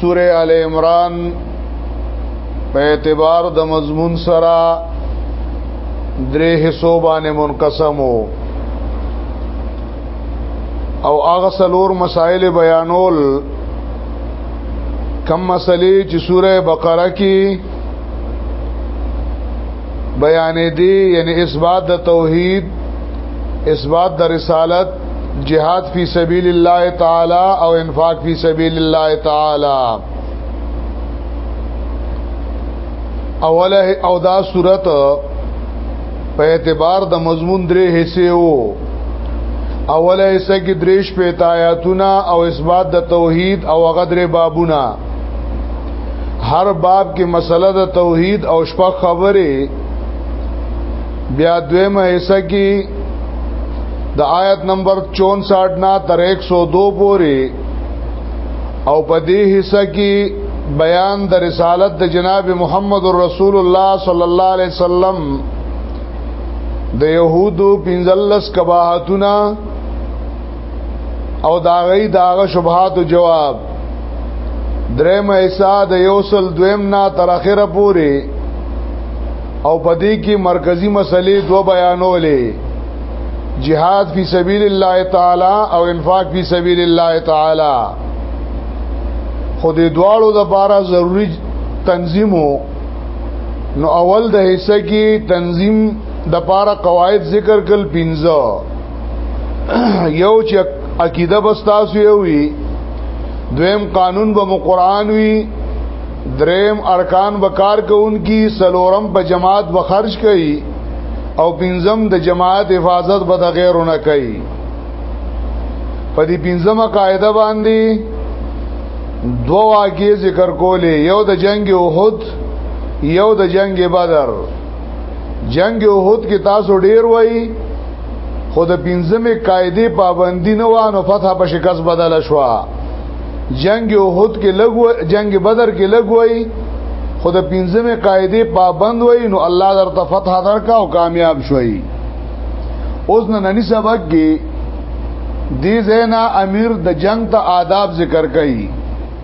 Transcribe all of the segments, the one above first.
سوره ال عمران په اعتبار د مضمون سره درې حصو باندې منقسم وو او هغه سلور مسائل بیانول کم مسلې چې سوره بقره کې بیان دی یعنی اثبات د توحید اثبات د رسالت جهاد فی سبیل الله تعالی او انفاق فی سبیل الله تعالی اوله او دا صورت په اعتبار د مضمون درې حصے وو اوله حصہ کې دریش په آیاتونه او اثبات د توحید او غدر بابونه هر باب کې مسله د توحید او شپه خبره بیا دویمه حصہ کې د آیت نمبر 64 نا تر 102 پورې او په دې حصہ کې بیان د رسالت د جناب محمد رسول الله صلی الله علیه وسلم د يهودو پنځلس کباحتونه او دا غي داغه شبهات جواب دریم ایسا د یوصل دویم نا تر اخره پوری او پدې کې مرکزی مسلې دو بیانولې جهاد فی سبیل الله تعالی او انفاق فی سبیل الله تعالی خو دې دواړو د بارا ضروری تنظیمو نو اول د حصہ کې تنظیم د پاره قواعد ذکر کل پینځه یو چې عقیده بستاسو یو وي دویم قانون به مقران وي دریم ارکان به کار کوونکی سلورم په جماعت به خرج کوي او پنځم د جماعت حفاظت به د غیرو نه کوي په دې پنځمه قاعده باندې دو واقعي ذکر کولې یو د جنگ احد یو د جنگ بدر جنگ احد کې تاسو ډیر وای خود پنځمه قاعده پابندی نه وانه فتح په شکست بدل شوه جنگ احد کې لګو جنگ بدر کې لګوي خود پنځمه قاعده پابند وای نو الله درته فتح درکا او کامیاب شوي اوس نه ننی سبق کې دی زینا امیر د جنگ ته آداب ذکر کړي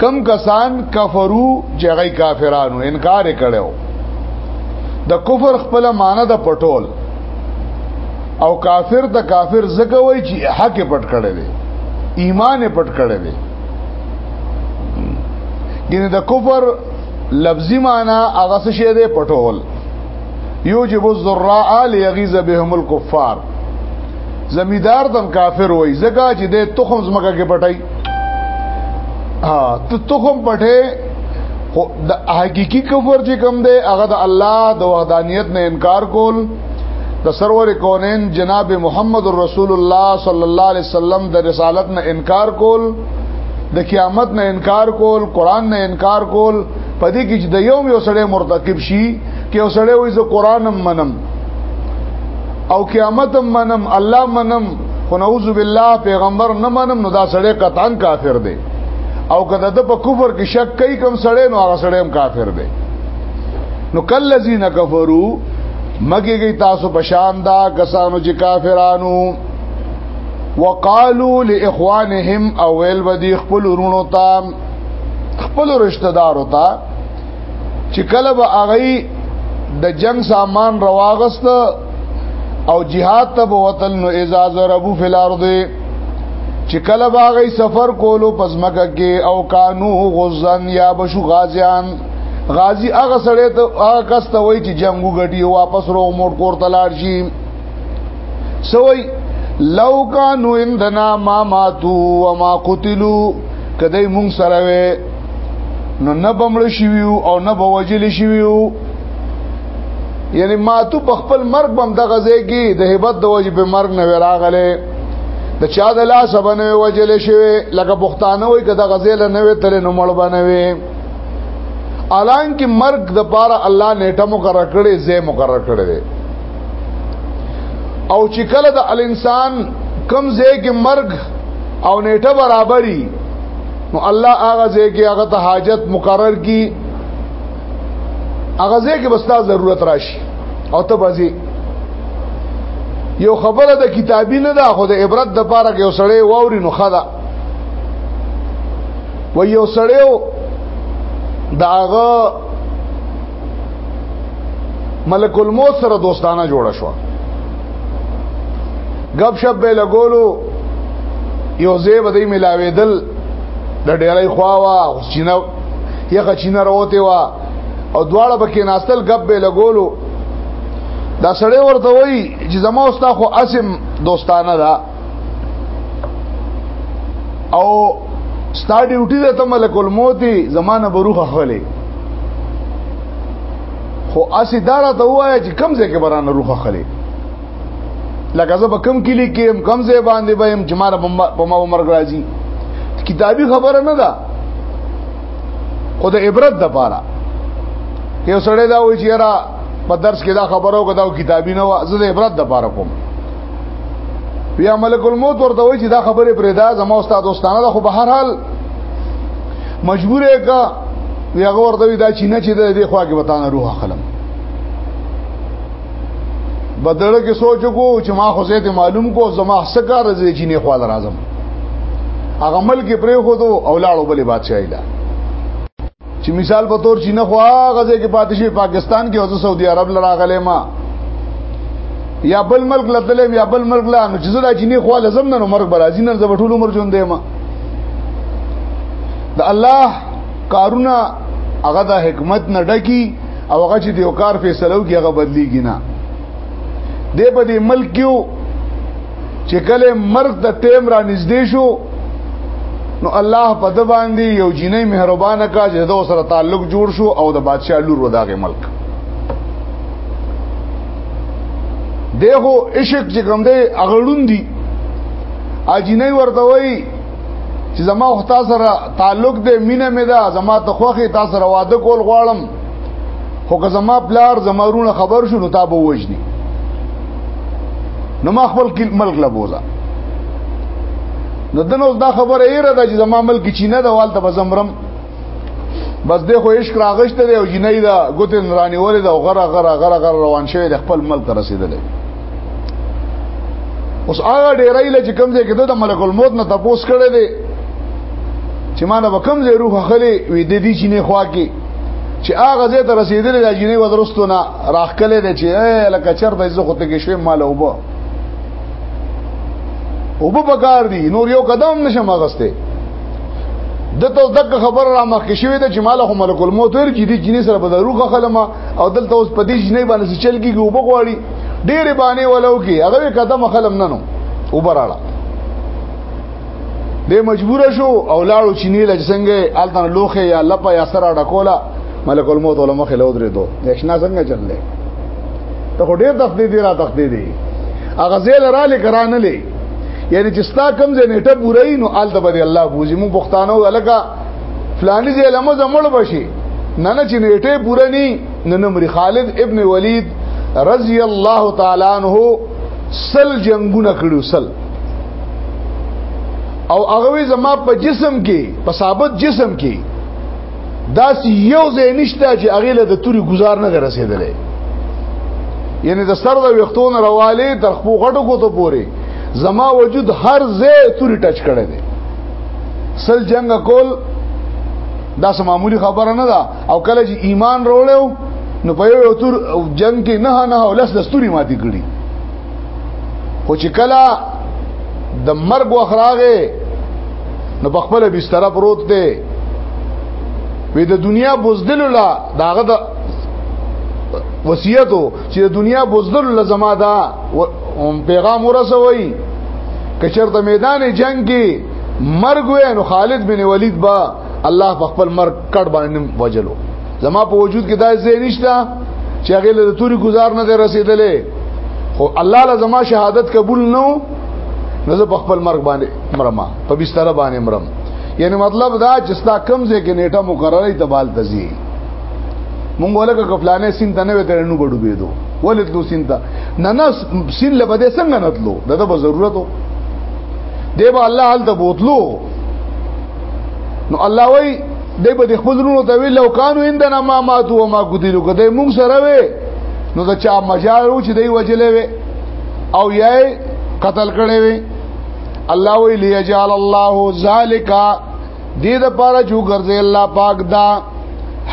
کم کسان کفرو چې هغه کافرانو انکار کړو د کفر خپل معنی د پټول او کافر د کافر زګه وای چې حق پټ کړي دي ایمان پټ کړي دي ګینه د کفر لفظي معنی هغه څه شه دي پټول یوجب الذراء ليغيظ بهم الكفار زمیدار تم کافر وای زګه چې د تخم زمګه کې پټای ها ته تخم پټه خو د حقيقي کفر چې کوم دی هغه د الله د وحدانيت نه انکار کول د سرور کونین جناب محمد رسول الله صلی الله علیه وسلم د رسالت نه انکار کول د قیامت نه انکار کول قران نه انکار کول پدې کې چې د یو یو سره مرتکب شي کې اوسړې وې زه قران منم او قیامت منم الله منم خو نعوذ بالله پیغمبر نه منم نو دا سړی قطعا کافر دی او کله د په کفر کې شک کوي کوم سړی نو هغه سړی هم کافر دی نو کلذین کفروا مګي گئی تاسو بشان دا کسانو چې کافرانو وقالو لاخوانهم اول ودی خپل ورونو ته خپل رشتہ دارو ته چې کله به هغه د جنگ سامان رواغست او جهاد ته وتل نو اذا ضربو فی الارض چې کله به هغه سفر کولو پزمکه کې او کانو غزن یا بشو غازیان غازی هغه سړی ته هغه کس ته وای چې جنگ وګټي واپس رو موټ کور تلار شي سوي لو کانو اندنا ما ماتو وما قتلوا کدی مونږ سره وې نو نه بمړ شویو او نه بوجل شویو یعنی ماتو په خپل مرګ بم د غزې کې د هیبت د وجې په مرګ نه وراغله د چا د لاس باندې وجل شوی لکه بوختانه وي کده غزې له نوې تل نو مړ بنوي الان کې مرګ د پاره الله نیټه مقرر کړي زې مقرر کړي او چې کله د الانسان کم زې کې مرګ او نیټه برابرۍ نو الله هغه ځای کې هغه ته حاجت مقرر کی هغه ځای کې بستا ضرورت راشي او ته بځي یو خبره د کتابی نه ده خو د عبرت د پاره کې وسړې ووري نو خدا و یو سړیو داغه ملک الموت سره دوستانه جوړه شو غب شپ به لګولو یو زی بدی ملاوي دل د ډیرې خواوا چینه یغه چینه راوته وا او دواړه پکې ناستل غب به لګولو دا سړی ورته وای چې زما اوستا خو اسم دوستانه ده او ستا ډیوټي ده ته ملک الموت زمانه بروخه خلې خو اسی دارا ته وایي چې کم ځای کې برانه روخه خلې لکه زه به کم کلی کې هم کم ځای باندې به هم چې مار په ما عمر راځي کتابي خبره نه ده خو د عبرت د پاره یو سړی دا وایي چې را په درس کې دا خبرو کدا کتابي نه و زه د عبرت د پاره کوم بیا ملک الموت ورته وایي چې دا خبره پرې دا زما استاد دوستانه ده خو به هر حال مجبور یې کا وی هغه ورته وی دا چې نه چې د دې خوا کې وتانه روح اخلم بدل کې سوچ کو چې ما خو زه ته معلوم کو زما سکار زې چې نه خوا لرازم هغه ملک پرې خو دو اولاړو بلې بادشاہي لا چې مثال په تور چې نه خو هغه ځای کې پاتې شي پاکستان کې او سعودي عرب لراغله ما یا بل ملک لتلم یا بل ملک لا نو چې زړه چې نه خو لازم نه مرګ برازي نه زب ټول عمر ژوند دی ما د الله کارونه هغه د حکمت نه ډکی او هغه چې دیو کار فیصلو کې هغه بدلیږي نه دی په دې ملک کې چې کله مرګ د ټیم را نږدې شو نو الله په د باندې یو جنې مهربانه کا چې دا سره تعلق جوړ شو او د بادشاہ لور وداغه ملک دغه عشق چې کوم دی اغړون دی اجینې ورته وای چې زما خو تاسو سره تعلق دې مینه مې ده زما ته خوخي تاسو سره واده کول غواړم خو که زما پلار زمارونه خبر شو نو تا به وجني نو ما خپل ملک لا بوزا نو دنه دا خبره یې را ده چې زما ملک چی نه ده والته بزمرم بس د خو عشق راغشته دی او جنې دا ګوت نورانی ولې دا غره غره غره غره روان شوی د خپل ملک رسیدلې اوس هغه ډیرې لږ کم ځای کې د ملک الموت نه تاسو کړه دی چې ما نه وکم زه روح خلی وې د دې چینه خوا کې چې هغه زه ته رسیدلې د جنې ودرستو نه راخکلې ده چې لکه چر د زه خوته کې شوی مال وبو وبو بکار دي نور یو قدم نشم غسته دته دک خبر را مخ کې شوی ده چې مال هم ملک الموت ور کې دي جنې سره بدروغه خلمه او دلته اوس په دې جنې باندې چل کېږي وبو غواړي ډېر باندې ولو کې هغه قدم خلم نه نو وبراړه دې مجبور شو او لاړو چینی لږ څنګه الته لوخه یا لپا یا سره ډکولا ملک الموت علماء خلو درې دو یښنا څنګه چللې ته خو ډېر تخدیدی را تخدیدی اغه زیل را لکرانه لې یعنی چې ستا کم زې نیټه پورای نو الته به الله بوزي مو پښتانه ولګه فلانی زې لمه زمړ بشي نه نه چې نیټه پورا نه نه خالد ابن ولید رضی الله تعالی عنہ سل جنگونه کړو سل او هغه زما په جسم کې په ثابت جسم کې داس یو ځای نشته چې هغه له د توري گزار نه رسیدلې یعنی د سر د وختونو رواله تر خپل غټو کو ته پوري زما وجود هر ځای توري ټچ کړي دي سل جنگ کول دا سمامولي خبره نه ده او کله چې ایمان وروړو نو په یو تور جنگ کې نه نه ولس دستوري ماتي کړی خو چې کله د مرګ وخراغه نو په خپل بستر پروت دی وې د دنیا بوزدل لا داغه د وصیتو چې د دنیا بوزدل لا زما دا پیغام ورسوي کچرته میدان جنگ کې مرګ وې نو خالد بن ولید با الله په خپل مرګ کډ باندې وجلو زما په وجود کې دا ځای نشته چې هغه له توري گزار نه رسیدلې خو الله له زما شهادت قبول نو نو زه په خپل مرګ باندې مرم په بستر باندې مرم یعنی مطلب دا چې ستا کم ځای کې نیټه مقرره ای تبال تزي مونږ ولکه کفلانه سین ته نه وته نو بډو بيدو ولې تلو سین ته نه نه سین لبه دې څنګه نتلو دغه به ضرورت دی به الله حال ته بوتلو نو الله وای دای په خپل رونو ته ویل لو کانو اندنا ما ماتو و ما قتلوا کدی موږ سره وې نو دا چا مجارو چې دی وجلې وې او یې قتل کړي وې الله وی لیجعل الله ذالک دې د پاره جو ګرځي الله پاک دا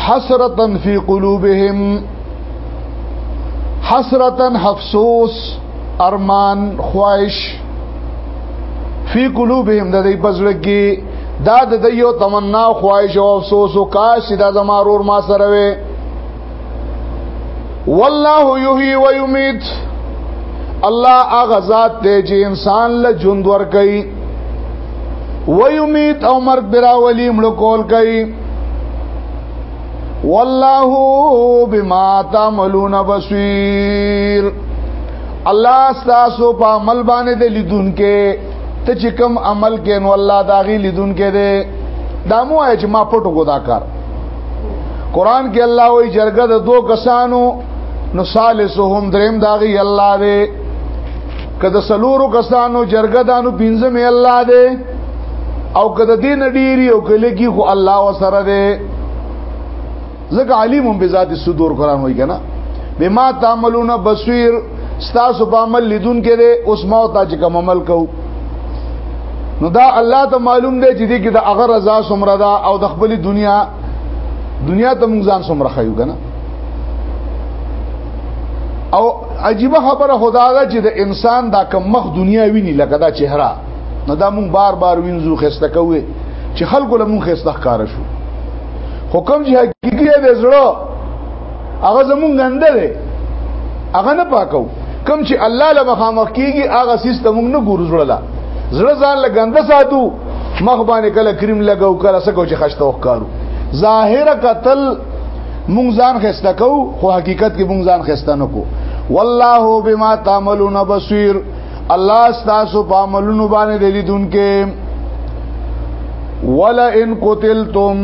حسرتا فی قلوبهم حسرتا افسوس ارمان خواهش فی قلوبهم د دې پزړګي دا د دې یو تمنا خواهش او افسوس او کاش دا زمارور ما سره وي والله یحیی و یمیت الله هغه ذات دی چې انسان له ژوند ور کوي و یمیت او مرګ براولی مړ کول کوي والله بما تعملون بصیر الله ستاسو په عمل باندې د لیدونکو ته چې کوم عمل کین والله دا غي لیدونکو دی دا مو آی چې ما پټو کو دا کار قران کې الله وی جرګه د دوه کسانو نو ثالثهم دریم داغي الله دی کده سلورو کسانو جرګه دانو پنځم الله دی او کده دین ډیری او کله کې خو الله وسره دی ځکه علیم بذات الصدور قران وای کنه بما تعملون بصیر ستاسو په عمل لیدون کې ده اوس ما او تاج کوم عمل کو نو دا الله ته معلوم دی چې دې کې د اغه رضا سمره ده او د خپل دنیا دنیا ته موږ ځان سمره خایو کنه او عجیب خبره خدا ده چې د انسان دا کم مخ دنیا ویني لکه دا چهره نو دا مونږ بار بار وینځو خسته کوي چې خلکو له مونږ خسته ښکار شو حکم چې حقيقي دی زړه هغه زمونږ ګنده دی هغه نه پاکو کم چې الله له مخامخ کیږي هغه سیستم موږ نه ګورو زړه لا زړه ځان له ګنده ساتو مخ باندې کله کریم لګاو کله سکو چې خشته وکارو ظاهر قتل مونږ ځان خسته کو خو حقیقت کې مونږ ځان خسته نکو والله بما تعملون بصير الله ستاسو په عملونو باندې لیدونکې ولا ان قتلتم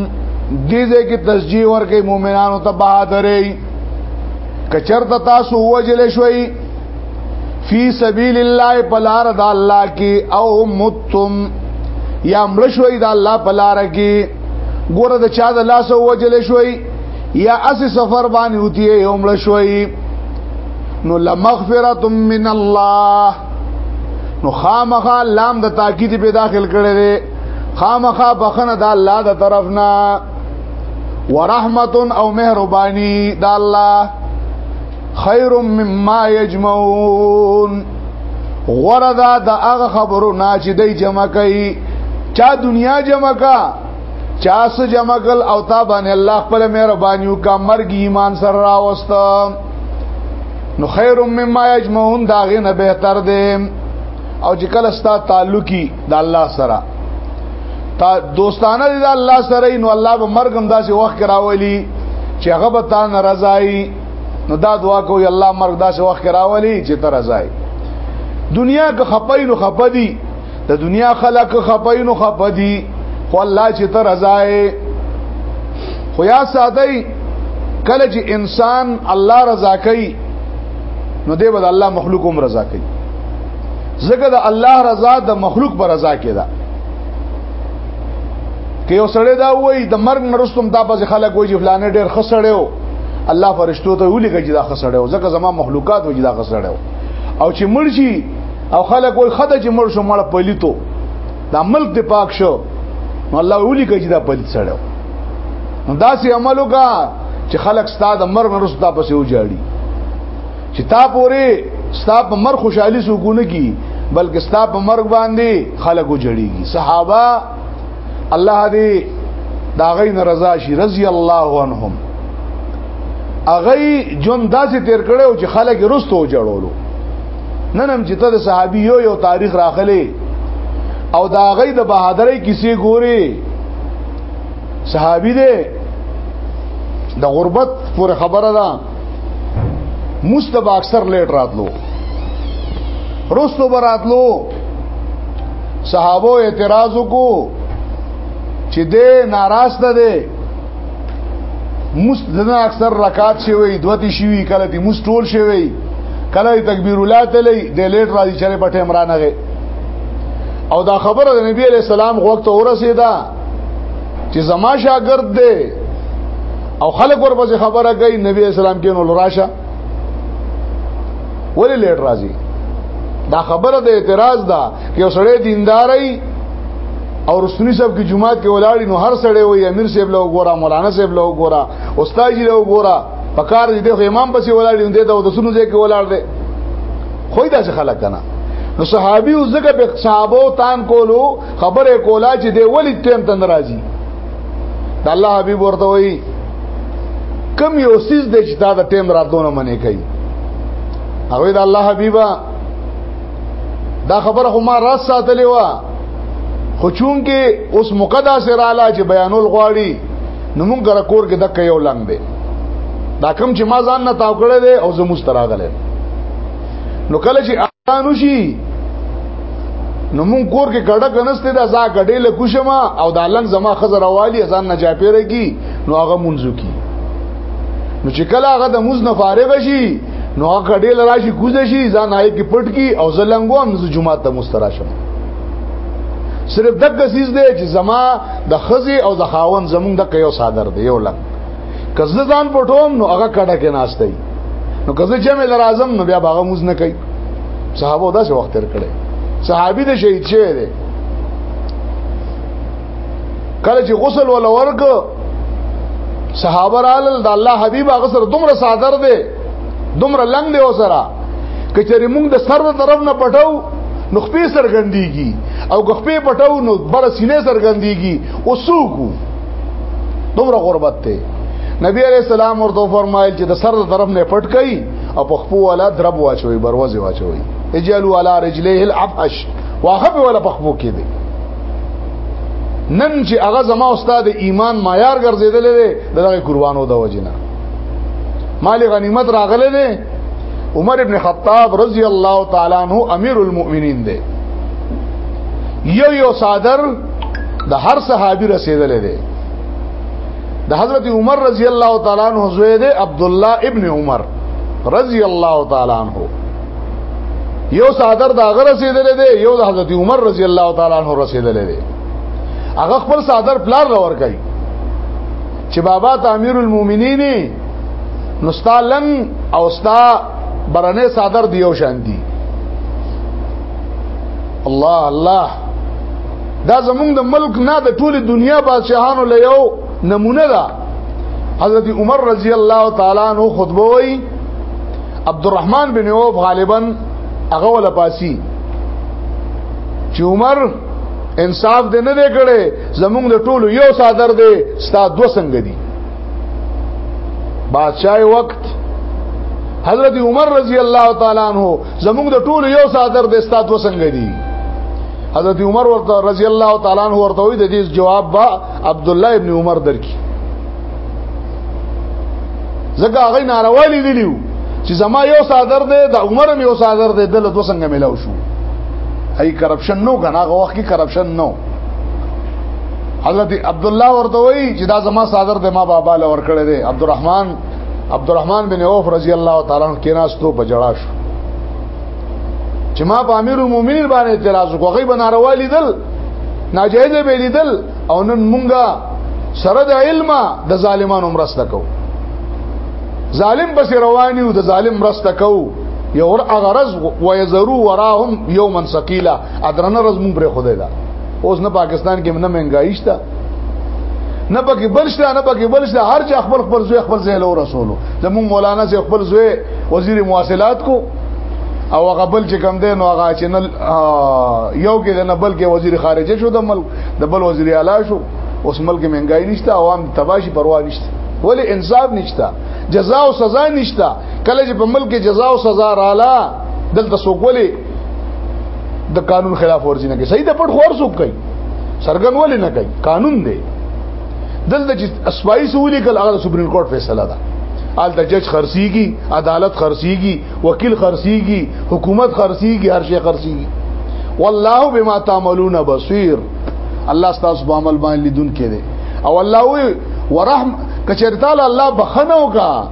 دیزه کې تسجیه ورکې مؤمنانو ته بہادرې کچرته تاسو وجل شوي فی سبیل الله پلار د الله کې او متم یا مړ شوي د الله پلار کې ګوره د چا د لاس وجل شوي یا اس سفر باندې وتی یو مړ شوي نو لمغفرت من الله نو خامخا لام د تاکید په داخل کړي دي خامخا بخنه د الله د طرف نه ورحمت او مهرباني د الله خیر مما یجمعون غردا د هغه خبرو نه چې دی جمع کوي چا دنیا جمع کا چا سو جمع کل او تا باندې الله خپل مهرباني او کا مرګ ایمان سره راوسته نو خیر مما یجمعون دا غي نه بهتر دی او چې کله ستا تعلقي د الله سره تا دوستانه دي د الله سره نو الله به مرګم داسې وخت راولي چې هغه به تا ناراضي نو دا دعا کوي الله مرګ داسې وخت راولي چې ته راضي دنیا که خپای نو خپدي د دنیا خلق خپاینو خپدی خو الله چې ته رضا یې خو یا ساتي کله چې انسان الله رضا کوي نو دی به الله مخلوق هم رضا کوي ځکه د الله رضا د مخلوق پر رضا کې ده که یو سړی دا وایي د مرګ نرستم دا به خلک وایي فلانه ډېر خسړیو الله فرشتو ته ولي کې دا خسړیو ځکه زما مخلوقات وایي دا خسړیو او چې مرشي او خلک وای خدای چې مړ شو مړ پلیتو دا ملک دی پاک شو نو الله ولي کوي چې دا پلیت سره نو داسې عمل وکا چې خلک ستاد مرګ نه رستا پسې وجاړي چې تا پورې ستاب مر خوشحالي سګونه کی بلکې ستاب مرګ باندې خلک وجړيږي صحابه الله دې دا غین رضا شي رضی الله عنهم اغه جون داسې تیر کړو چې خلک رستو جوړولو نن هم چې ته د صحابي یو یو تاریخ راخلې او دا غي د بهادرۍ کیسې ګوري صحابي دی د غربت پر خبره ده مستب اکثر لیټ راتلو رستو براتلو صحابو اعتراض کو چې دې ناراض ده مستدنا اکثر رکعات شوی دوتی شوی کله تی مستول شوی کله تکبیر الله تعالی د لیټ راځي چره په ټیم رانغه او دا خبره د نبی علی السلام وخت اورسیدا چې زما شاګرد دی او خلک ورپسې خبره کوي نبی اسلام کې نو راشه ولې لیټ راځي دا خبره د اعتراض ده کې سړی دینداري او رسونی صاحب کی جمعات کې ولاړی نو هر سړی وي امیر صاحب له وګوره مولانا صاحب له وګوره استاد جی له وګوره پکار دې خو امام پسې ولاړی نو دې ته د سونو ځای کې ولاړ دی خو دا څه خلک کنه نو صحابي او زګه به صحابو تان کولو خبره کولا چې دی ولی تیم تن راځي د الله حبيب ورته وایي کم یو سیز د چې دا د ټیم راتلونه منې کوي هغه د الله حبيبا دا خبره خو ما راز ساتلې و خو چون کې اوس مقدا سره رااله چې بیانول غواړي نو مونږ را کور کې دک یو لنګ دی دا کم چې ما ځان نه تاو کړی دی او زموږ تراغله نو کله چې پانو شي نو مون کور کې ګډه کنسته دا زا ګډې له کوشما او دا لنګ زما خزر والی ځان نه جا پیره کی نو هغه مونږو کی نو چې کله هغه د موز نه فارغ شي نو هغه ګډې لراشي کوز شي ځان آی کې پټ کی او زلنګو هم ز جمعه ته مستراشم صرف دغه سیز دی چې زما د خزي او د خاون زمون د یو صادر دی یو لنګ که زه ځان پټوم نو هغه کډه کې ناشته وي نو که زه چې مې لازم نو بیا باغه موز نه کوي صحابه داسې وخت تر کړي صحابي د شهید شه دي کله چې غسل ولا ورک صحابه رالل د الله حبيب هغه سره دومره صادر دي دومره لنګ دی وسره کچری موږ د سر د طرف نه پټاو نو خپې سرګندېږي او خپې پټاو نو بر سینې سرګندېږي او سوکو دومره غربت ته نبی علیہ السلام ورته فرمایل چې د سر طرف نه پټ کړي او په خپو ولا درب واچوي بروازه واچوي اجلوا على رجليه العفش واخب ولا په خپو کې دي نن چې هغه زما استاد ایمان معیار ګرځیدل دي دغه قربانو د وجنه مال غنیمت راغله دي عمر ابن خطاب رضی الله تعالی عنہ امیر المؤمنین دی یو یو صادر د هر صحابي رسیدلې ده د حضرت عمر رضی الله تعالی عنہ زوی ده عبد الله ابن عمر رضی الله تعالی عنہ یو صادر دا غره رسیدلې ده یو د حضرت عمر رضی الله تعالی عنہ رسیدلې ده هغه خپل صادر پلار لور کوي چې بابا ته امیر المؤمنین نو ستا لنګ او ستا برنه صادر دیو شان دی الله الله دا زمونږ د ملک نه د ټول دنیا بادشاہانو له یو نمونه ده حضرت عمر رضی الله تعالی عنہ خطبه وی عبدالرحمن بن عوف غالبا هغه ولا پاسی چې عمر انصاف دې نه دی کړي زمونږ د ټولو یو صادر دی ستا دو څنګه دي بادشاہ وخت حضرت عمر رضی الله تعالی عنہ زمونږ د ټولو یو ساتر د استاد وسنګ دي حضرت عمر ورته رضی الله تعالی عنہ ورته وی د دې جواب با عبد الله ابن عمر درکې زګه هغه ناروا لیدلیو چې زما یو صادر دی د عمر مې یو صادر دی دله دوه څنګه ملاو شو هي کرپشن نو کنه هغه وخت کې کرپشن نو حضرت عبد الله ورته وی چې دا زما صادر دی ما بابا لور کړی دی عبدالرحمن عبدالرحمن بن عوف رضی الله تعالی عنہ کیناستو په جړا شو چې ما په امیر المؤمنین باندې اعتراض وکړ غي بناروا لیدل ناجایز به لیدل او نن مونږه سره د علم د ظالمانو مرسته کو ظالم بس رواني او د ظالم مرسته کو یو ور اغرز و یزرو وراهم یوما ثقيلا ادرنه رز مون پر خدای دا اوس نه پاکستان کې نه منګایشتا نه پکې بل شته نه پکې بل شته هر چا خپل خپل زوی خپل زوی له رسولو زمون مولانا سي خپل زوی وزیر مواصلات کو او هغه بل چې کم دی نو هغه چې نه یو کې نه بل کې وزیر خارجه شو د ملک د بل وزیر اعلی شو اوس ملک مهنګای نشته عوام تباشي پروا نشته ولی انصاف نشته جزاء او سزا نشته کله چې په ملک جزاء او سزا رااله دلته سوګولې د قانون خلاف ورزینه کې صحیح د پټ خور سوق کوي سرګن ولې نه کوي قانون دی دلته چې اسپایي سولې کله هغه سپریم کورټ فیصله ده آل د جج خرسيږي عدالت خرسيږي وکیل خرسيږي حکومت خرسيږي هر شي خرسيږي والله بما تعملون بصير الله ستاسو په عمل باندې لیدون کې دي او الله وي ورحم کچرتا الله بخنه وکا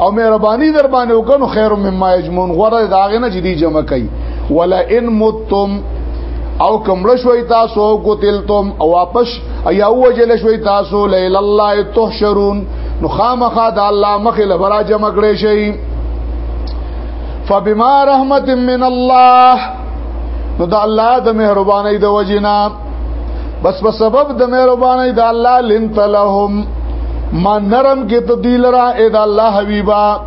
او مهرباني در باندې وکړو خیر مما یجمون غره داغه نه جدي جمع کوي ولا ان مت تم او کمړ شوي تاسو قتلتم او واپس ایا وجل شوي تاسو لیل الله تحشرون نو خامخا د الله مخ له برا جمع کړي شي فبما رحمت من الله نو د الله د مهرباني د وجینا بس په سبب د مهرباني د الله لنت لهم ما نرم کې تدیل را اې د الله حبیبا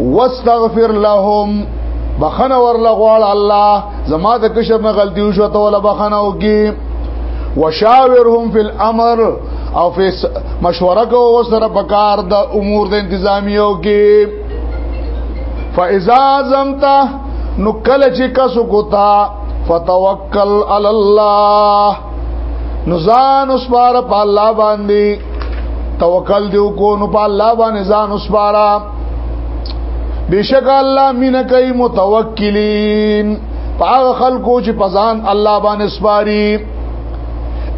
واستغفر لهم بخنه ورله غواړ الله زما د کشر نه غلطي وشو ته ولا بخنه وکي وشاورهم فی الامر او فی مشوره کو سره پکار د امور د انتظامیو کې فاذا زمتا نو کله چې کسو کوتا فتوکل علی الله نزان اسبار په الله باندې توکل دیو کو نو په الله باندې ځان اسبارا بشک الله مين کوي متوکلین هغه خلکو چې پزان الله باندې سپاري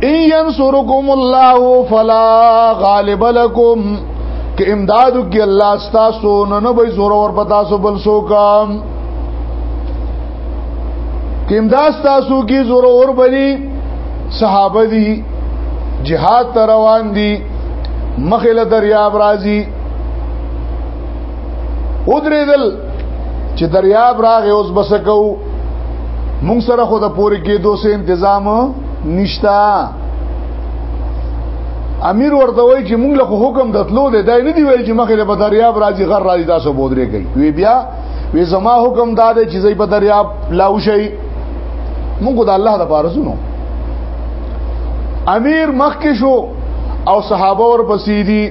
ان ينصركم الله فلا غالب لكم که امدادو کې الله ستاسو نه نه به زور ور پتا سو بل سو کام که امداد ستاسو کې زور ور بني صحابه دي جهاد روان دي مخله دریاب راځي ودرېدل چې دریاب راغې اوس بس کو مونږ سره خو د پوري کې دوسه تنظیم نشتا امیر ورته وای چې مونږ له حکم دتلو دی دای نه دی ویل چې مخې په دریاب راځي غر راځي تاسو بودرې کوي وی بیا وی زما حکم دا دی چې زې په دریاب لاو شي مونږ د الله د پاره سنو امیر مخکې شو او صحابه ور پسې دي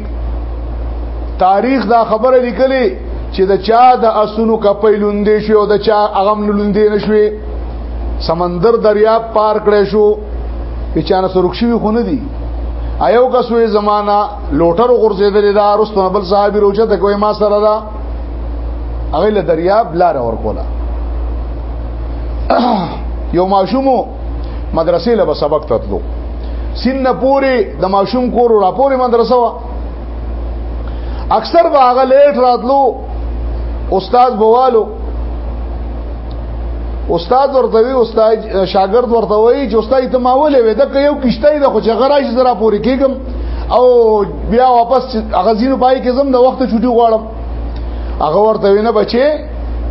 تاریخ دا خبره لیکلې چې د چا د اسونو کپې لوندې شو او د چا اغم لوندې نشوي سمندر دریا پار کړې شو چې چانه سرکشي خو نه دي ایو کا سوې زمانہ لوټر غرزیدل دا رستم بل صاحب روچه ته کوي ما سره دا هغه له دریاب لار اور کولا یو ماشومو مدرسې له به سبق تتلو سین پوری د ماشوم کور را پوری مدرسه وا اکثر به هغه لیټ راتلو استاد بوالو استاد ورته وی استاد شاګرد ورته وی چې استاد ته ماولې وې دا یو کشته ده خو چې غراج زرا پوری کیږم او بیا واپس غزینو پای کې زم د وخت چټي غواړم هغه ورته وینه بچي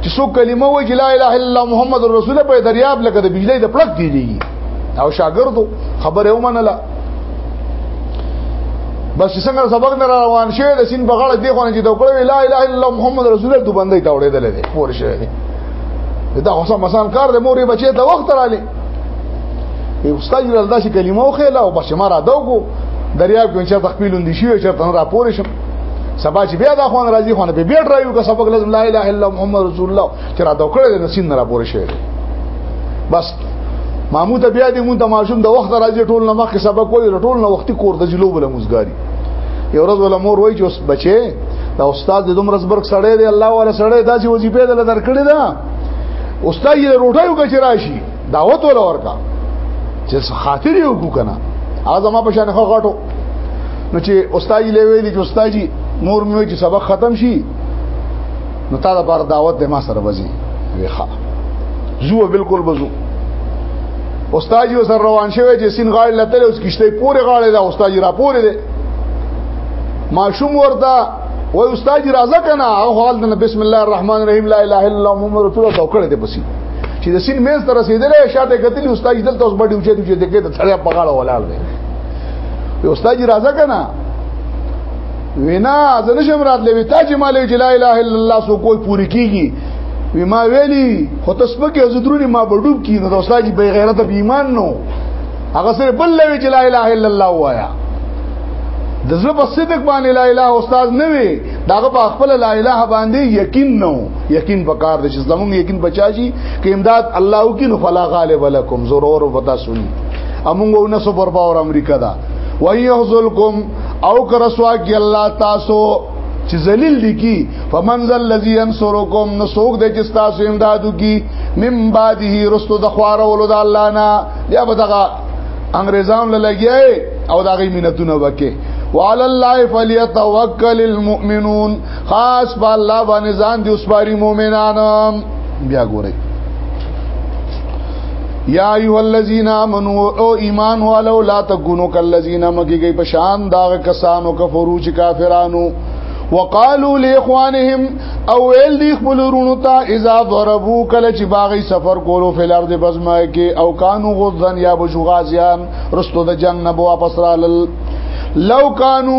چې څو کلمه وایي چې لا اله الا محمد رسول الله په دریاب لکه د بجلی د پړک دیږي او شاګردو خبره ومنله بس څنګه سبق نه روان شوی د سین په غاړه دی خو نه چې دا کړو لا اله الا محمد رسول الله دوه باندې تا وړېدل دي پور شوی دی دا خو سم مسان کار د مورې بچي ته وخت رااله یو استاد ولدا شي کلمه وخېلا او بس ما را دوغو دریاب کې چې تخپیلون دي شي چې تن را پورې شم سبا چې بیا دا خوان راځي خوان به بیا ډرایو کا سبق لازم لا اله الا محمد رسول الله چې را دوکړې د نسین نه را پورې شوی بس مامو ته بیا دې مونږ ته ماشوم د وخت راځي ټول نه مخکې سبق وایي ټول نه وختي کور د جلو بل موزګاری یو ورځ ولا مور وایي چې اوس بچي دا استاد د دومره زبرک سړی دی الله ولا سړی داسې وظیفه دل درکړي دا استاد یې روټایو کچ راشي دعوت ولا ورکا چې خاطر یو کو کنه اعظم په شان خو غټو نو چې استاد یې ویلي چې استاد جی مور مې چې سبق ختم شي نو تا دا بار دعوت د ما سره وځي ویخه زو بالکل بزو استاد یې سره روان شوی چې سین غاړه لته اوس کشته پوره غاړه دا استاد یې را پوره ده ماشوم ورته وای استاد راځه کنه او حال د بسم الله الرحمن الرحیم لا اله الا الله محمد رسول الله توکړه دې پسی چې د سین مېز ته رسیدلې شاته کتلی استاد دلته اوس باندې اوچې دوی دغه ته سړی په غاړه ولاړ دی یو استاد راځه کنه وینا ځنه شم راتلې وی تاج مالې چې لا اله الا الله سو کوئی پوری کیږي وی ما ویلی خو تسبکه زدرونی ما بډوب کی نو استاد جی بے غیرت به ایمان نو هغه سره بل لوي چې لا اله الا الله وایا د زړه په صدق باندې لا اله استاد نه وي داغه په خپل لا اله باندې یقین نو یقین پکار دي چې زمونږ یقین بچا شي کې امداد الله کی نو فلا غالب لكم ضرور وتا سني امونږ نو سپر پاور امریکا دا ويحذلكم او کرسوا کی الله تاسو چې ذلیل دي کی فمنزل الذي ينصركم نو سوق د چې تاسو امدادو کی من بعده رستو د خوار ولود الله نه یا بدغه انګريزان لګیای او دغه مينتونه وکي وعلى الله فليتوكل المؤمنون خاص په الله باندې ځان دي وسپاري مؤمنانو بیا ګورئ یا ایو الذین آمنو او ایمان والو لا تکونو کالذین مکیږي په شان دا کسانو کفرو چې کافرانو وقالو لاخوانهم او ویل دی خپل ورونو ته اذا ضربو کله چې باغی سفر کولو فل ارض بزمای کې او کانو غضن یا بشغازیان رستو د جنب واپس رالل لو کانو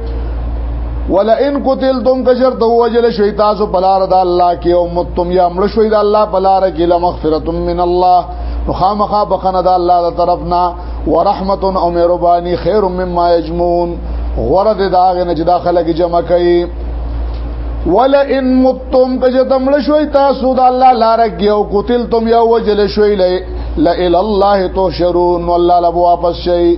ولئن قتلتم کشر تو وجل شوی تاسو بلار د الله کې او متم یا مړ شوی د الله بلار کې لمغفرت من الله خامخا بخنه د الله د طرفنا ورحمت او مهرباني خير مما يجمعون غره د داغه نه چې داخله کې جمع کوي ولا ان متم کجتم لشوي تاسو د الله لار کې او قتلتم یا وجل شوي لئ لا الى الله تشرون والله لبو واپس شي